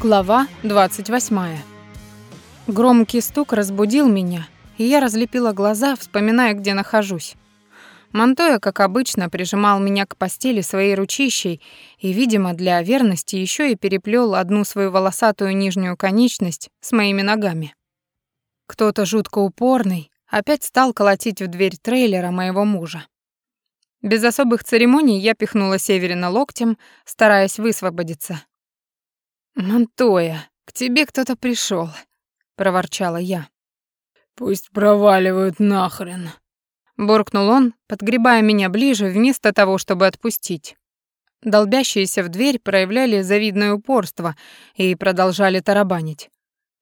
Глава 28. Громкий стук разбудил меня, и я разлепила глаза, вспоминая, где нахожусь. Монтоя, как обычно, прижимал меня к постели своей ручищей и, видимо, для верности еще и переплел одну свою волосатую нижнюю конечность с моими ногами. Кто-то жутко упорный опять стал колотить в дверь трейлера моего мужа. Без особых церемоний я пихнула Северина локтем, стараясь высвободиться. «Монтоя, к тебе кто-то пришел, проворчала я. «Пусть проваливают нахрен», — буркнул он, подгребая меня ближе, вместо того, чтобы отпустить. Долбящиеся в дверь проявляли завидное упорство и продолжали тарабанить.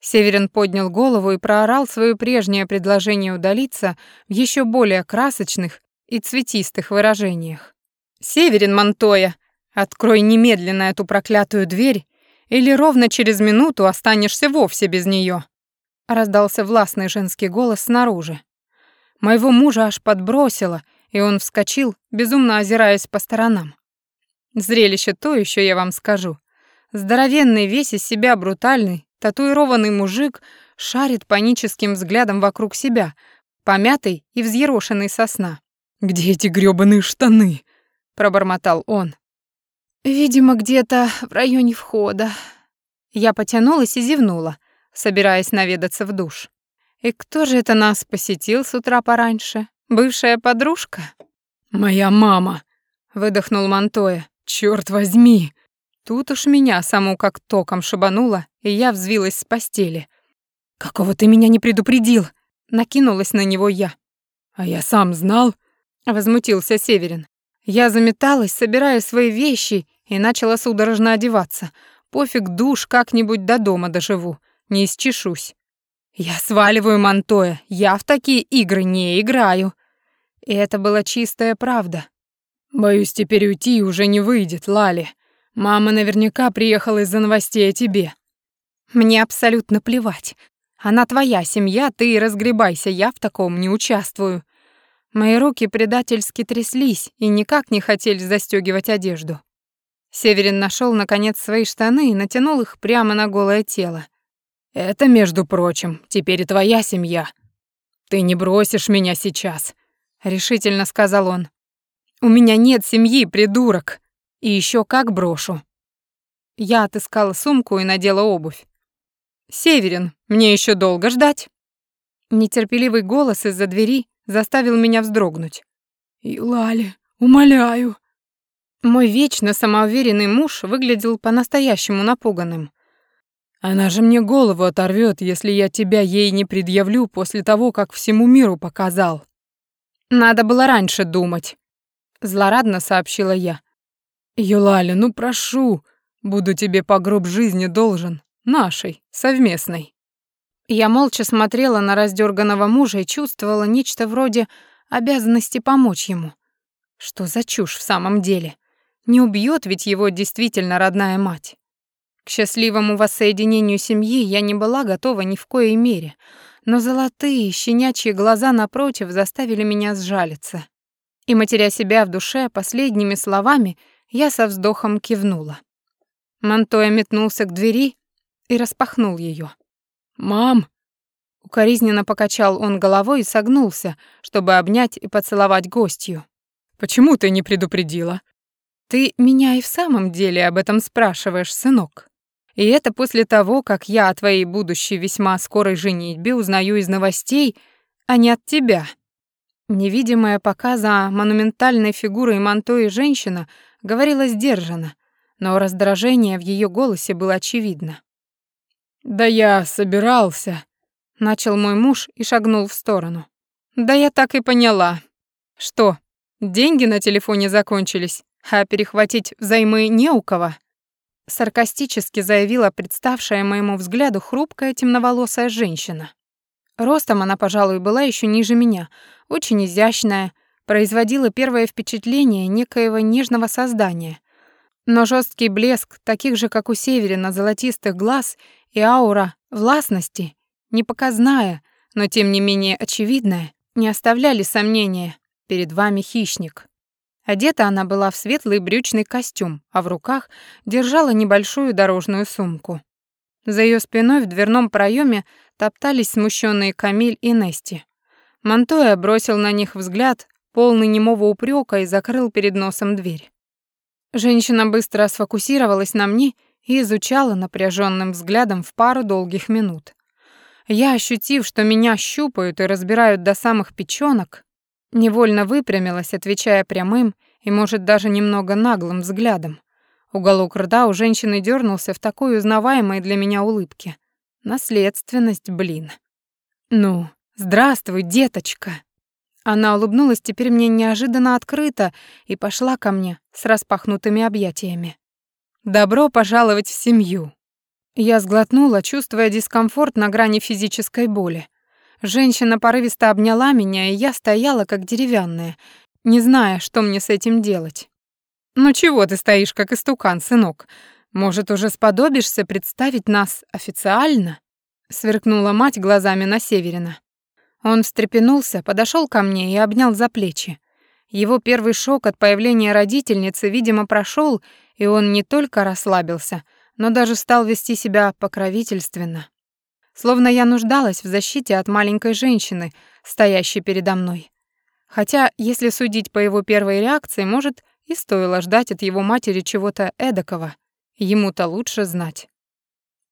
Северин поднял голову и проорал свое прежнее предложение удалиться в еще более красочных и цветистых выражениях. «Северин Монтоя, открой немедленно эту проклятую дверь или ровно через минуту останешься вовсе без нее. Раздался властный женский голос снаружи. Моего мужа аж подбросило, и он вскочил, безумно озираясь по сторонам. Зрелище то еще я вам скажу. Здоровенный, весь из себя брутальный, татуированный мужик шарит паническим взглядом вокруг себя, помятый и взъерошенный сосна. «Где эти грёбаные штаны?» — пробормотал он. Видимо, где-то в районе входа. Я потянулась и зевнула, собираясь наведаться в душ. И кто же это нас посетил с утра пораньше? Бывшая подружка? Моя мама, выдохнул Монтоя. Черт возьми. Тут уж меня саму как током шибануло, и я взвилась с постели. Какого ты меня не предупредил? Накинулась на него я. А я сам знал, возмутился Северин. Я заметалась, собирая свои вещи, и начала судорожно одеваться. Пофиг душ, как-нибудь до дома доживу, не исчешусь. Я сваливаю Монтоя, я в такие игры не играю. И это была чистая правда. Боюсь, теперь уйти уже не выйдет, Лали. Мама наверняка приехала из-за новостей о тебе. Мне абсолютно плевать. Она твоя семья, ты разгребайся, я в таком не участвую. Мои руки предательски тряслись и никак не хотели застёгивать одежду. Северин нашел наконец свои штаны и натянул их прямо на голое тело. «Это, между прочим, теперь и твоя семья. Ты не бросишь меня сейчас», — решительно сказал он. «У меня нет семьи, придурок. И еще как брошу». Я отыскала сумку и надела обувь. «Северин, мне еще долго ждать?» Нетерпеливый голос из-за двери заставил меня вздрогнуть. «Юлали, умоляю». Мой вечно самоуверенный муж выглядел по-настоящему напуганным. «Она же мне голову оторвет, если я тебя ей не предъявлю после того, как всему миру показал». «Надо было раньше думать», — злорадно сообщила я. «Юлали, ну прошу, буду тебе по гроб жизни должен, нашей, совместной». Я молча смотрела на раздерганного мужа и чувствовала нечто вроде обязанности помочь ему. Что за чушь в самом деле? Не убьет ведь его действительно родная мать. К счастливому воссоединению семьи я не была готова ни в коей мере, но золотые, щенячьи глаза напротив заставили меня сжалиться. И, матеря себя в душе последними словами, я со вздохом кивнула. Монтоя метнулся к двери и распахнул ее. «Мам!» Укоризненно покачал он головой и согнулся, чтобы обнять и поцеловать гостью. «Почему ты не предупредила?» «Ты меня и в самом деле об этом спрашиваешь, сынок. И это после того, как я о твоей будущей весьма скорой женитьбе узнаю из новостей, а не от тебя». Невидимая пока за монументальной фигурой Монтои женщина говорила сдержанно, но раздражение в ее голосе было очевидно. «Да я собирался», — начал мой муж и шагнул в сторону. «Да я так и поняла. Что, деньги на телефоне закончились, а перехватить взаймы не у кого?» Саркастически заявила представшая моему взгляду хрупкая темноволосая женщина. Ростом она, пожалуй, была еще ниже меня, очень изящная, производила первое впечатление некоего нежного создания. Но жесткий блеск, таких же, как у Северина, золотистых глаз и аура властности, непоказная, но тем не менее очевидная, не оставляли сомнения. Перед вами хищник. Одета она была в светлый брючный костюм, а в руках держала небольшую дорожную сумку. За ее спиной в дверном проеме топтались смущенные Камиль и Нести. Монтоя бросил на них взгляд, полный немого упрека, и закрыл перед носом дверь. Женщина быстро сфокусировалась на мне и изучала напряженным взглядом в пару долгих минут. Я, ощутив, что меня щупают и разбирают до самых печёнок, невольно выпрямилась, отвечая прямым и, может, даже немного наглым взглядом. Уголок рта у женщины дернулся в такой узнаваемой для меня улыбке. Наследственность, блин. «Ну, здравствуй, деточка!» Она улыбнулась теперь мне неожиданно открыто и пошла ко мне с распахнутыми объятиями. «Добро пожаловать в семью!» Я сглотнула, чувствуя дискомфорт на грани физической боли. Женщина порывисто обняла меня, и я стояла как деревянная, не зная, что мне с этим делать. «Ну чего ты стоишь, как истукан, сынок? Может, уже сподобишься представить нас официально?» Сверкнула мать глазами на Северина. Он встрепенулся, подошел ко мне и обнял за плечи. Его первый шок от появления родительницы, видимо, прошел, и он не только расслабился — но даже стал вести себя покровительственно. Словно я нуждалась в защите от маленькой женщины, стоящей передо мной. Хотя, если судить по его первой реакции, может, и стоило ждать от его матери чего-то эдакого. Ему-то лучше знать.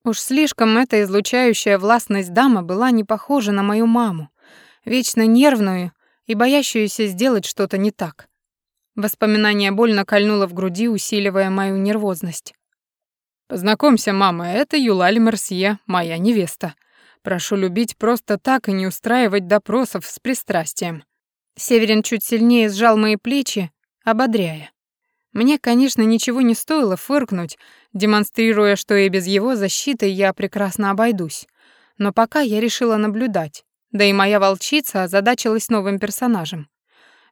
Уж слишком эта излучающая властность дама была не похожа на мою маму, вечно нервную и боящуюся сделать что-то не так. Воспоминание больно кольнуло в груди, усиливая мою нервозность. Познакомься, мама, это Юлаль Мерсье, моя невеста. Прошу любить просто так и не устраивать допросов с пристрастием. Северин чуть сильнее сжал мои плечи, ободряя. Мне, конечно, ничего не стоило фыркнуть, демонстрируя, что и без его защиты я прекрасно обойдусь. Но пока я решила наблюдать, да и моя волчица озадачилась новым персонажем.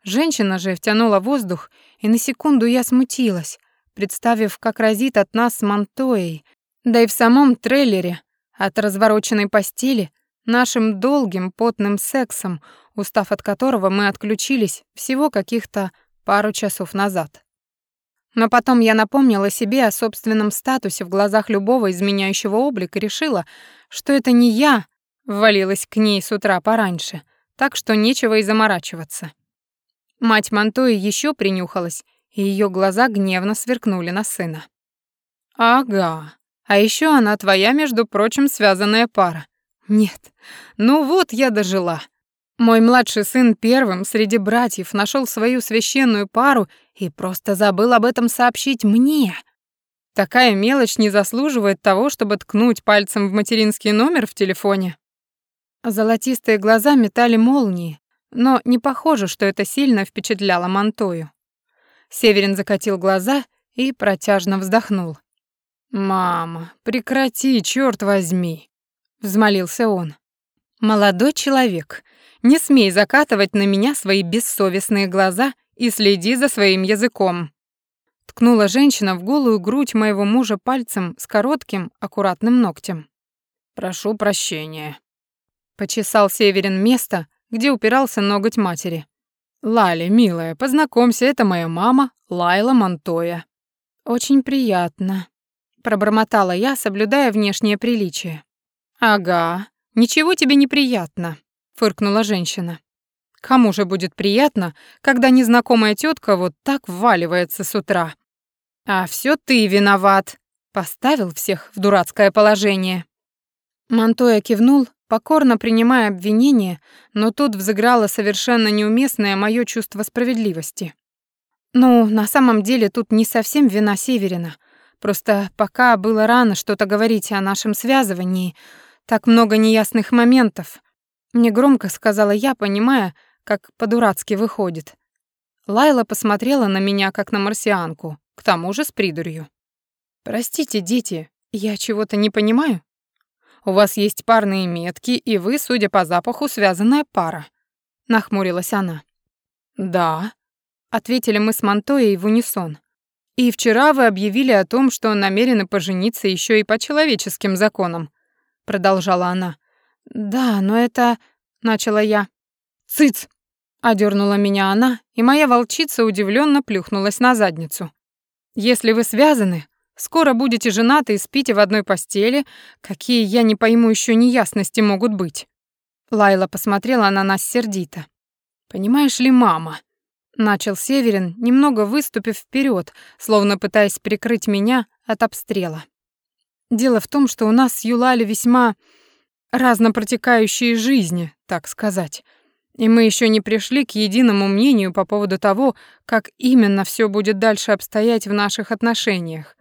Женщина же втянула воздух, и на секунду я смутилась, представив, как разит от нас с Монтоей, да и в самом трейлере, от развороченной постели, нашим долгим потным сексом, устав от которого мы отключились всего каких-то пару часов назад. Но потом я напомнила себе о собственном статусе в глазах любого изменяющего облика и решила, что это не я ввалилась к ней с утра пораньше, так что нечего и заморачиваться. Мать Монтои еще принюхалась и ее глаза гневно сверкнули на сына. «Ага, а еще она твоя, между прочим, связанная пара. Нет, ну вот я дожила. Мой младший сын первым среди братьев нашел свою священную пару и просто забыл об этом сообщить мне. Такая мелочь не заслуживает того, чтобы ткнуть пальцем в материнский номер в телефоне». Золотистые глаза метали молнии, но не похоже, что это сильно впечатляло Монтою. Северин закатил глаза и протяжно вздохнул. «Мама, прекрати, черт возьми!» — взмолился он. «Молодой человек, не смей закатывать на меня свои бессовестные глаза и следи за своим языком!» Ткнула женщина в голую грудь моего мужа пальцем с коротким, аккуратным ногтем. «Прошу прощения». Почесал Северин место, где упирался ноготь матери. «Лали, милая, познакомься, это моя мама, Лайла Монтоя». «Очень приятно», — пробормотала я, соблюдая внешнее приличие. «Ага, ничего тебе не приятно», — фыркнула женщина. «Кому же будет приятно, когда незнакомая тетка вот так вваливается с утра?» «А все ты виноват», — поставил всех в дурацкое положение. Монтоя кивнул, покорно принимая обвинение, но тут взыграло совершенно неуместное мое чувство справедливости. Ну, на самом деле тут не совсем вина Северина. Просто пока было рано что-то говорить о нашем связывании, так много неясных моментов. Мне громко сказала я, понимая, как по-дурацки выходит. Лайла посмотрела на меня, как на марсианку, к тому же с придурью. «Простите, дети, я чего-то не понимаю?» У вас есть парные метки, и вы, судя по запаху, связанная пара», — нахмурилась она. «Да», — ответили мы с Монтоей в унисон. «И вчера вы объявили о том, что намерены пожениться еще и по человеческим законам», — продолжала она. «Да, но это...» — начала я. «Цыц!» — одернула меня она, и моя волчица удивленно плюхнулась на задницу. «Если вы связаны, Скоро будете женаты и спите в одной постели. Какие, я не пойму, еще неясности могут быть?» Лайла посмотрела на нас сердито. «Понимаешь ли, мама?» Начал Северин, немного выступив вперед, словно пытаясь прикрыть меня от обстрела. «Дело в том, что у нас с Юлали весьма разнопротекающие жизни, так сказать. И мы еще не пришли к единому мнению по поводу того, как именно все будет дальше обстоять в наших отношениях.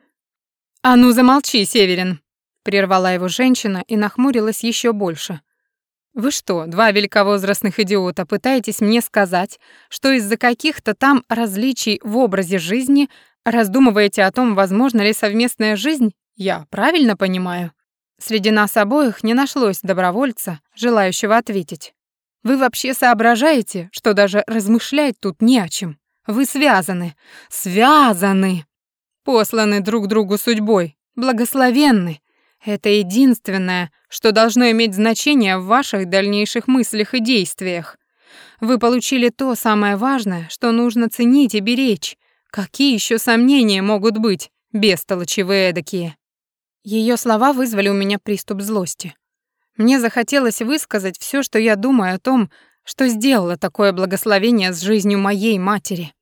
«А ну замолчи, Северин!» — прервала его женщина и нахмурилась еще больше. «Вы что, два великовозрастных идиота, пытаетесь мне сказать, что из-за каких-то там различий в образе жизни раздумываете о том, возможна ли совместная жизнь? Я правильно понимаю?» Среди нас обоих не нашлось добровольца, желающего ответить. Вы вообще соображаете, что даже размышлять тут не о чем? Вы связаны. Связаны. Посланы друг другу судьбой. Благословенны. Это единственное, что должно иметь значение в ваших дальнейших мыслях и действиях. Вы получили то самое важное, что нужно ценить и беречь. Какие еще сомнения могут быть, бестолочи вы эдакие? Ее слова вызвали у меня приступ злости. Мне захотелось высказать все, что я думаю о том, что сделала такое благословение с жизнью моей матери.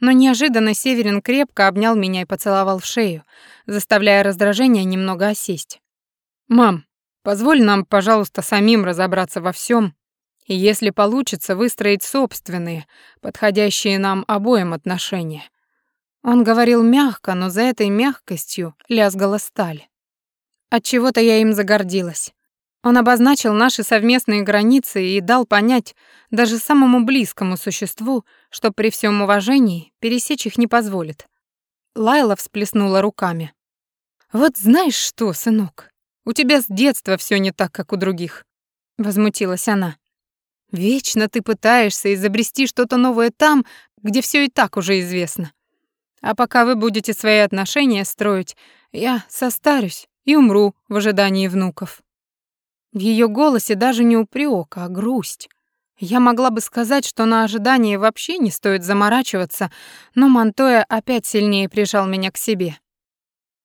Но неожиданно Северин крепко обнял меня и поцеловал в шею, заставляя раздражение немного осесть. «Мам, позволь нам, пожалуйста, самим разобраться во всем, и если получится, выстроить собственные, подходящие нам обоим отношения». Он говорил мягко, но за этой мягкостью лязгала сталь. От чего то я им загордилась. Он обозначил наши совместные границы и дал понять даже самому близкому существу, что при всем уважении пересечь их не позволит. Лайла всплеснула руками. «Вот знаешь что, сынок, у тебя с детства все не так, как у других», — возмутилась она. «Вечно ты пытаешься изобрести что-то новое там, где все и так уже известно. А пока вы будете свои отношения строить, я состарюсь и умру в ожидании внуков». В ее голосе даже не упрек, а грусть. Я могла бы сказать, что на ожидание вообще не стоит заморачиваться, но Монтоя опять сильнее прижал меня к себе.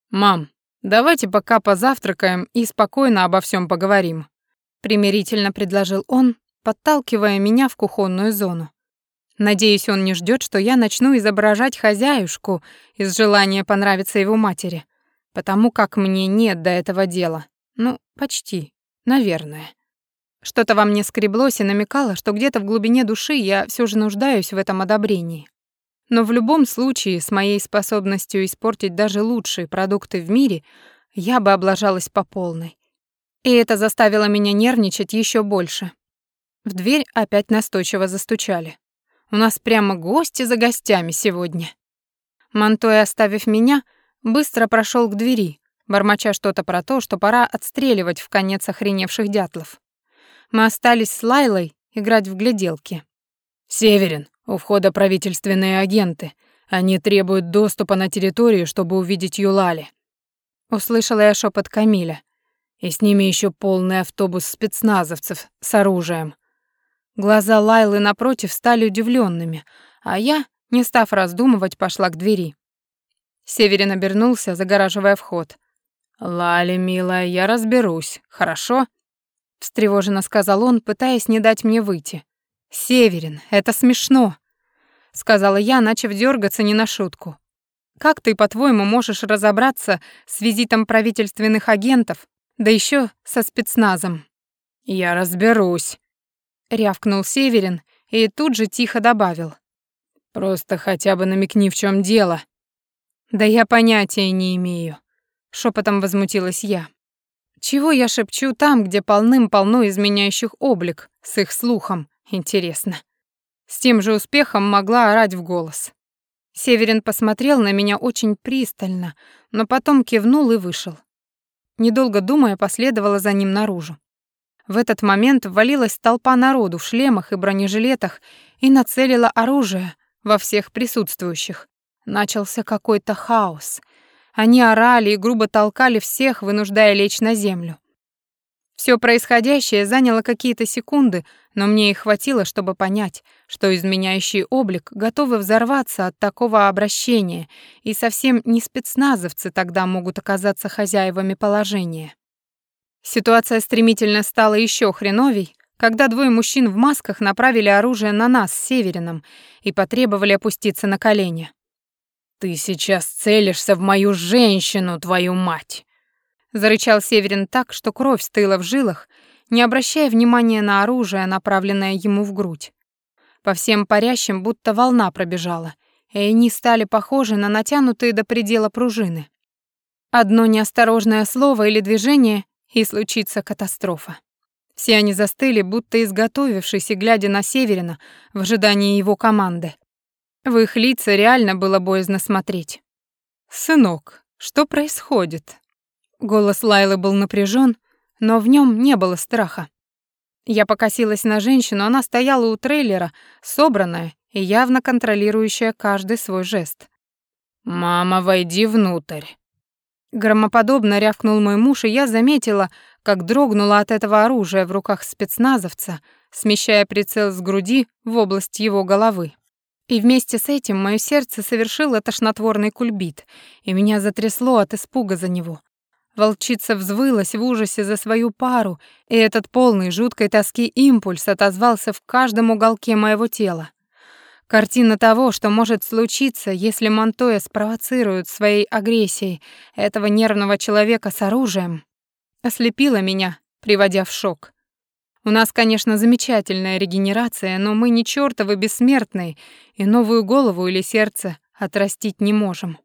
«Мам, давайте пока позавтракаем и спокойно обо всем поговорим», примирительно предложил он, подталкивая меня в кухонную зону. Надеюсь, он не ждет, что я начну изображать хозяюшку из желания понравиться его матери, потому как мне нет до этого дела. Ну, почти. Наверное. Что-то во мне скреблось и намекало, что где-то в глубине души я все же нуждаюсь в этом одобрении. Но в любом случае, с моей способностью испортить даже лучшие продукты в мире, я бы облажалась по полной. И это заставило меня нервничать еще больше. В дверь опять настойчиво застучали. У нас прямо гости за гостями сегодня. Монтой, оставив меня, быстро прошел к двери, бормоча что-то про то, что пора отстреливать в конец охреневших дятлов. Мы остались с Лайлой играть в гляделки. «Северин, у входа правительственные агенты. Они требуют доступа на территорию, чтобы увидеть Юлали». Услышала я шепот Камиля. И с ними еще полный автобус спецназовцев с оружием. Глаза Лайлы напротив стали удивленными, а я, не став раздумывать, пошла к двери. Северин обернулся, загораживая вход. «Лали, милая, я разберусь, хорошо?» — встревоженно сказал он, пытаясь не дать мне выйти. «Северин, это смешно», — сказала я, начав дергаться не на шутку. «Как ты, по-твоему, можешь разобраться с визитом правительственных агентов, да еще со спецназом?» «Я разберусь», — рявкнул Северин и тут же тихо добавил. «Просто хотя бы намекни, в чем дело». «Да я понятия не имею», шепотом возмутилась я. Чего я шепчу там, где полным-полно изменяющих облик, с их слухом, интересно. С тем же успехом могла орать в голос. Северин посмотрел на меня очень пристально, но потом кивнул и вышел. Недолго думая, последовала за ним наружу. В этот момент ввалилась толпа народу в шлемах и бронежилетах и нацелила оружие во всех присутствующих. Начался какой-то хаос — они орали и грубо толкали всех, вынуждая лечь на землю. Все происходящее заняло какие-то секунды, но мне их хватило, чтобы понять, что изменяющий облик готовы взорваться от такого обращения, и совсем не спецназовцы тогда могут оказаться хозяевами положения. Ситуация стремительно стала еще хреновей, когда двое мужчин в масках направили оружие на нас с Северином и потребовали опуститься на колени. «Ты сейчас целишься в мою женщину, твою мать!» Зарычал Северин так, что кровь стыла в жилах, не обращая внимания на оружие, направленное ему в грудь. По всем парящим будто волна пробежала, и они стали похожи на натянутые до предела пружины. Одно неосторожное слово или движение, и случится катастрофа. Все они застыли, будто изготовившись и глядя на Северина в ожидании его команды. В их лица реально было боязно смотреть. «Сынок, что происходит?» Голос Лайлы был напряжен, но в нем не было страха. Я покосилась на женщину, она стояла у трейлера, собранная и явно контролирующая каждый свой жест. «Мама, войди внутрь». Громоподобно рявкнул мой муж, и я заметила, как дрогнула от этого оружия в руках спецназовца, смещая прицел с груди в область его головы. И вместе с этим мое сердце совершило тошнотворный кульбит, и меня затрясло от испуга за него. Волчица взвылась в ужасе за свою пару, и этот полный жуткой тоски импульс отозвался в каждом уголке моего тела. Картина того, что может случиться, если Монтоя спровоцирует своей агрессией этого нервного человека с оружием, ослепила меня, приводя в шок. У нас, конечно, замечательная регенерация, но мы не чёртовы бессмертные, и новую голову или сердце отрастить не можем.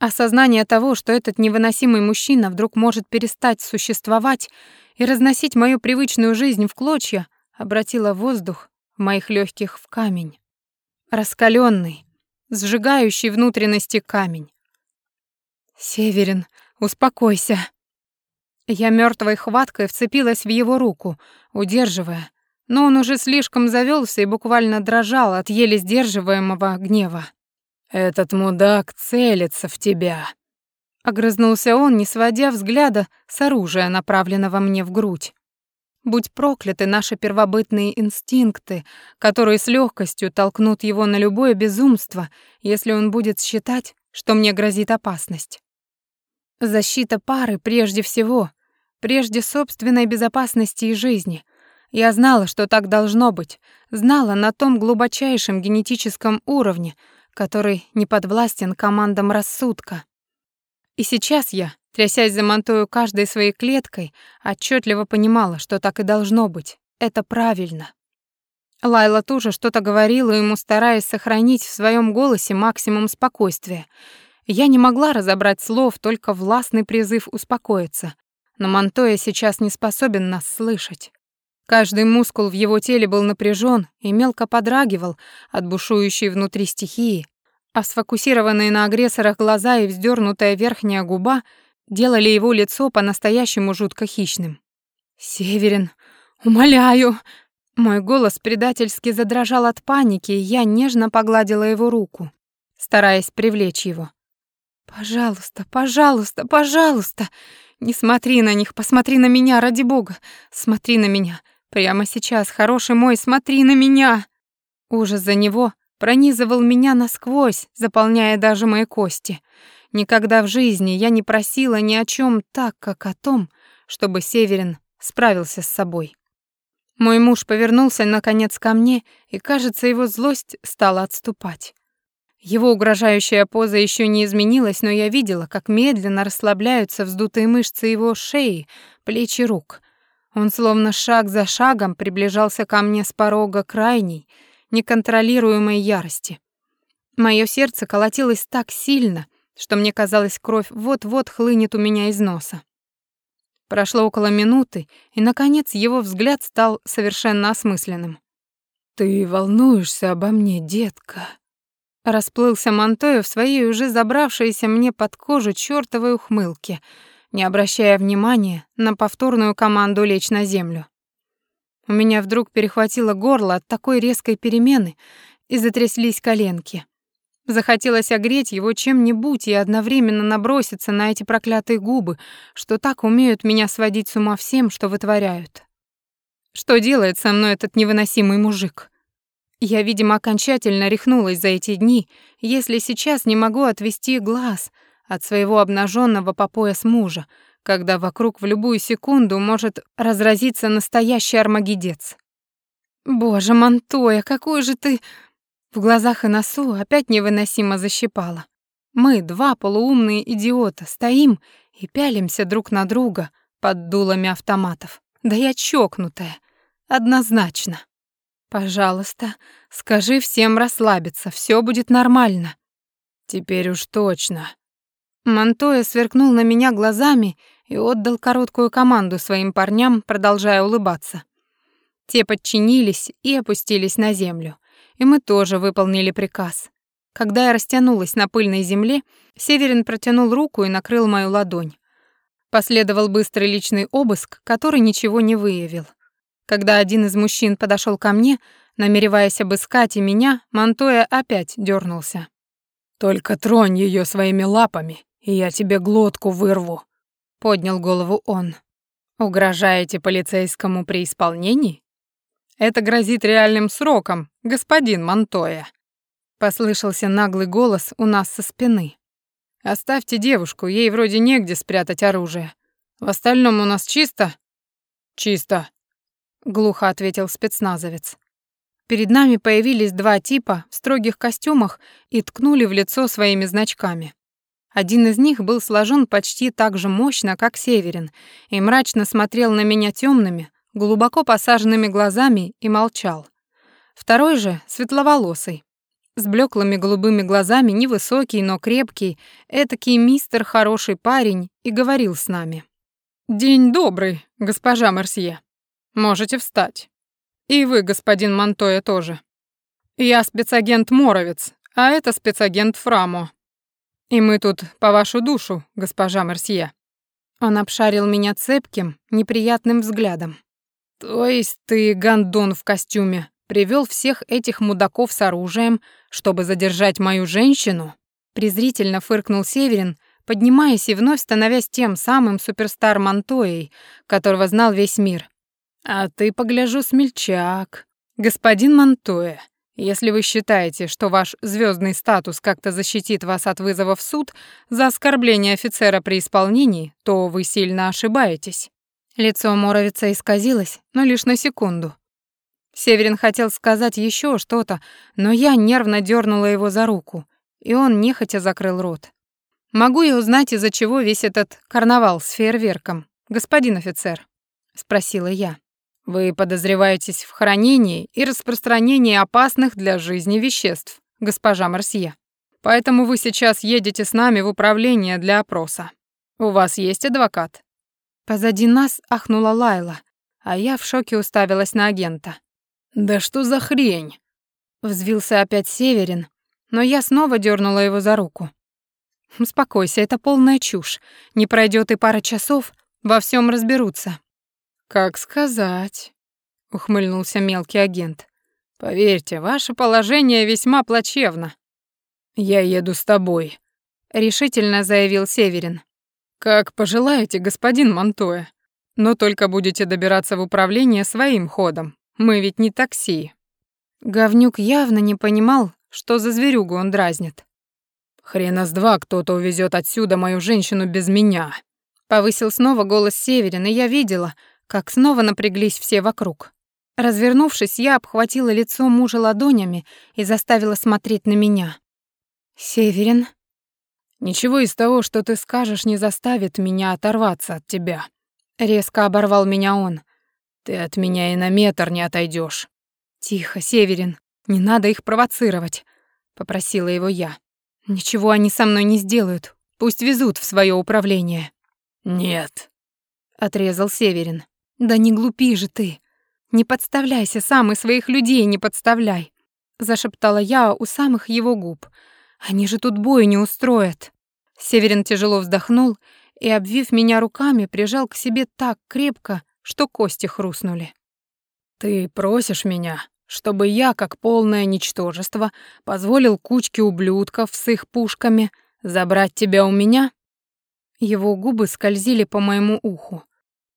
Осознание того, что этот невыносимый мужчина вдруг может перестать существовать и разносить мою привычную жизнь в клочья, обратило воздух в моих легких в камень. Раскаленный, сжигающий внутренности камень. «Северин, успокойся!» Я мертвой хваткой вцепилась в его руку, удерживая, но он уже слишком завелся и буквально дрожал от еле сдерживаемого гнева. «Этот мудак целится в тебя», — огрызнулся он, не сводя взгляда с оружия, направленного мне в грудь. Будь прокляты наши первобытные инстинкты, которые с легкостью толкнут его на любое безумство, если он будет считать, что мне грозит опасность. Защита пары прежде всего, прежде собственной безопасности и жизни. Я знала, что так должно быть, знала на том глубочайшем генетическом уровне, который не подвластен командам рассудка. И сейчас я, трясясь за мантою каждой своей клеткой, отчетливо понимала, что так и должно быть. Это правильно. Лайла тоже что-то говорила ему, стараясь сохранить в своем голосе максимум спокойствия. Я не могла разобрать слов, только властный призыв успокоиться. Но Монтоя сейчас не способен нас слышать. Каждый мускул в его теле был напряжен и мелко подрагивал от бушующей внутри стихии, а сфокусированные на агрессорах глаза и вздернутая верхняя губа делали его лицо по-настоящему жутко хищным. «Северин, умоляю!» Мой голос предательски задрожал от паники, и я нежно погладила его руку, стараясь привлечь его. «Пожалуйста, пожалуйста, пожалуйста! Не смотри на них, посмотри на меня, ради бога! Смотри на меня! Прямо сейчас, хороший мой, смотри на меня. Ужас за него пронизывал меня насквозь, заполняя даже мои кости. Никогда в жизни я не просила ни о чем так, как о том, чтобы Северин справился с собой. Мой муж повернулся наконец ко мне, и, кажется, его злость стала отступать. Его угрожающая поза еще не изменилась, но я видела, как медленно расслабляются вздутые мышцы его шеи, плечи рук — он словно шаг за шагом приближался ко мне с порога крайней, неконтролируемой ярости. Моё сердце колотилось так сильно, что мне казалось, кровь вот-вот хлынет у меня из носа. Прошло около минуты, и, наконец, его взгляд стал совершенно осмысленным. «Ты волнуешься обо мне, детка?» Расплылся Монтоя в своей уже забравшейся мне под кожу чёртовой ухмылке — не обращая внимания на повторную команду лечь на землю. У меня вдруг перехватило горло от такой резкой перемены и затряслись коленки. Захотелось огреть его чем-нибудь и одновременно наброситься на эти проклятые губы, что так умеют меня сводить с ума всем, что вытворяют. Что делает со мной этот невыносимый мужик? Я, видимо, окончательно рехнулась за эти дни, если сейчас не могу отвести глаз от своего обнаженного по пояс мужа, когда вокруг в любую секунду может разразиться настоящий армагедец. Боже, Монтоя, какой же ты в глазах и носу опять невыносимо защипало. Мы, два полуумные идиота, стоим и пялимся друг на друга под дулами автоматов. Да я чокнутая. Однозначно. Пожалуйста, скажи всем расслабиться, все будет нормально. Теперь уж точно. Монтоя сверкнул на меня глазами и отдал короткую команду своим парням, продолжая улыбаться. Те подчинились и опустились на землю и мы тоже выполнили приказ. Когда я растянулась на пыльной земле, Северин протянул руку и накрыл мою ладонь. Последовал быстрый личный обыск, который ничего не выявил. Когда один из мужчин подошел ко мне, намереваясь обыскать и меня, Монтоя опять дернулся. «Только тронь ее своими лапами, и я тебе глотку вырву», — поднял голову он. «Угрожаете полицейскому при исполнении?» Это грозит реальным сроком, господин Монтоя. Послышался наглый голос у нас со спины. Оставьте девушку, ей вроде негде спрятать оружие. В остальном у нас чисто? Чисто, глухо ответил спецназовец. Перед нами появились два типа в строгих костюмах и ткнули в лицо своими значками. Один из них был сложен почти так же мощно, как Северин, и мрачно смотрел на меня темными, глубоко посаженными глазами и молчал. Второй же, светловолосый, с блеклыми голубыми глазами, невысокий, но крепкий, этакий мистер хороший парень, и говорил с нами. «День добрый, госпожа Мерсье. Можете встать. И вы, господин Монтоя, тоже. Я спецагент Моровец, а это спецагент Фрамо. И мы тут по вашу душу, госпожа Мерсье». Он обшарил меня цепким, неприятным взглядом. «То есть ты, гондон в костюме, привел всех этих мудаков с оружием, чтобы задержать мою женщину?» Презрительно фыркнул Северин, поднимаясь и вновь становясь тем самым суперстар Монтоей, которого знал весь мир. «А ты, погляжу, смельчак. Господин Монтоя, если вы считаете, что ваш звездный статус как-то защитит вас от вызова в суд за оскорбление офицера при исполнении, то вы сильно ошибаетесь. Лицо Моровица исказилось, но лишь на секунду. Северин хотел сказать еще что-то, но я нервно дернула его за руку, и он нехотя закрыл рот. «Могу я узнать, из-за чего весь этот карнавал с фейерверком, господин офицер?» — спросила я. «Вы подозреваетесь в хранении и распространении опасных для жизни веществ, госпожа Марсье. Поэтому вы сейчас едете с нами в управление для опроса. У вас есть адвокат?» Позади нас ахнула Лайла, а я в шоке уставилась на агента. «Да что за хрень?» Взвился опять Северин, но я снова дернула его за руку. «Успокойся, это полная чушь. Не пройдет и пара часов, во всем разберутся». «Как сказать?» — ухмыльнулся мелкий агент. «Поверьте, ваше положение весьма плачевно». «Я еду с тобой», — решительно заявил Северин. «Как пожелаете, господин Монтоя. Но только будете добираться в управление своим ходом. Мы ведь не такси». Говнюк явно не понимал, что за зверюгу он дразнит. «Хрена с два кто-то увезет отсюда мою женщину без меня», — повысил снова голос Северин, и я видела, как снова напряглись все вокруг. Развернувшись, я обхватила лицо мужа ладонями и заставила смотреть на меня. «Северин», Ничего из того, что ты скажешь, не заставит меня оторваться от тебя. Резко оборвал меня он. Ты от меня и на метр не отойдешь. Тихо, Северин, не надо их провоцировать, попросила его я. Ничего они со мной не сделают. Пусть везут в свое управление. Нет, отрезал Северин. Да не глупи же ты. Не подставляйся сам и своих людей не подставляй, зашептала я у самых его губ. Они же тут бой не устроят. Северин тяжело вздохнул и, обвив меня руками, прижал к себе так крепко, что кости хрустнули. Ты просишь меня, Чтобы я, как полное ничтожество, позволил кучке ублюдков с их пушками забрать тебя у меня?» Его губы скользили по моему уху.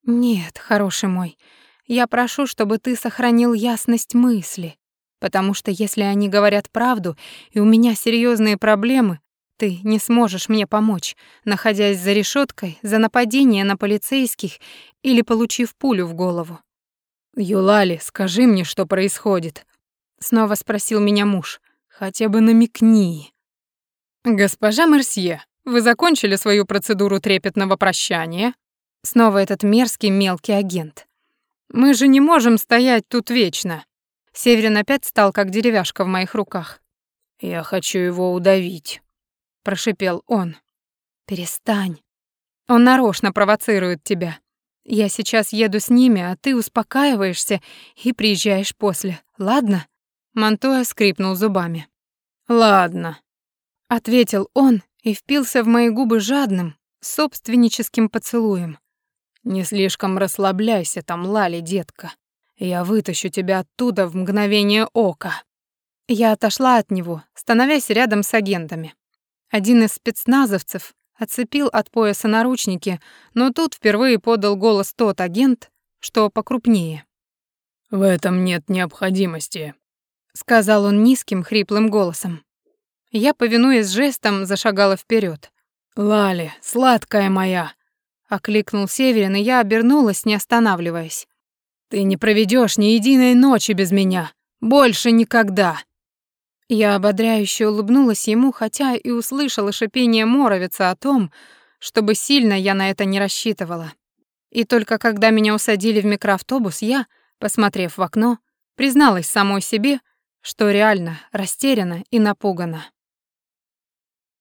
«Нет, хороший мой, я прошу, чтобы ты сохранил ясность мысли, потому что если они говорят правду, и у меня серьезные проблемы, ты не сможешь мне помочь, находясь за решеткой за нападение на полицейских или получив пулю в голову. «Юлали, скажи мне, что происходит?» Снова спросил меня муж. «Хотя бы намекни». «Госпожа Мерсье, вы закончили свою процедуру трепетного прощания?» Снова этот мерзкий мелкий агент. «Мы же не можем стоять тут вечно». Северин опять стал как деревяшка в моих руках. «Я хочу его удавить», — прошипел он. «Перестань. Он нарочно провоцирует тебя. Я сейчас еду с ними, а ты успокаиваешься и приезжаешь после, ладно?» Монтоя скрипнул зубами. «Ладно», — ответил он и впился в мои губы жадным, собственническим поцелуем. «Не слишком расслабляйся там, Лали, детка. Я вытащу тебя оттуда в мгновение ока». Я отошла от него, становясь рядом с агентами. Один из спецназовцев отцепил от пояса наручники, но тут впервые подал голос тот агент, что покрупнее. «В этом нет необходимости», — сказал он низким, хриплым голосом. Я, повинуясь жестом, зашагала вперед. «Лали, сладкая моя!» — окликнул Северин, и я обернулась, не останавливаясь. «Ты не проведешь ни единой ночи без меня. Больше никогда!» Я ободряюще улыбнулась ему, хотя и услышала шипение Моровица о том, чтобы сильно я на это не рассчитывала. И только когда меня усадили в микроавтобус, я, посмотрев в окно, призналась самой себе, что реально растеряна и напугана.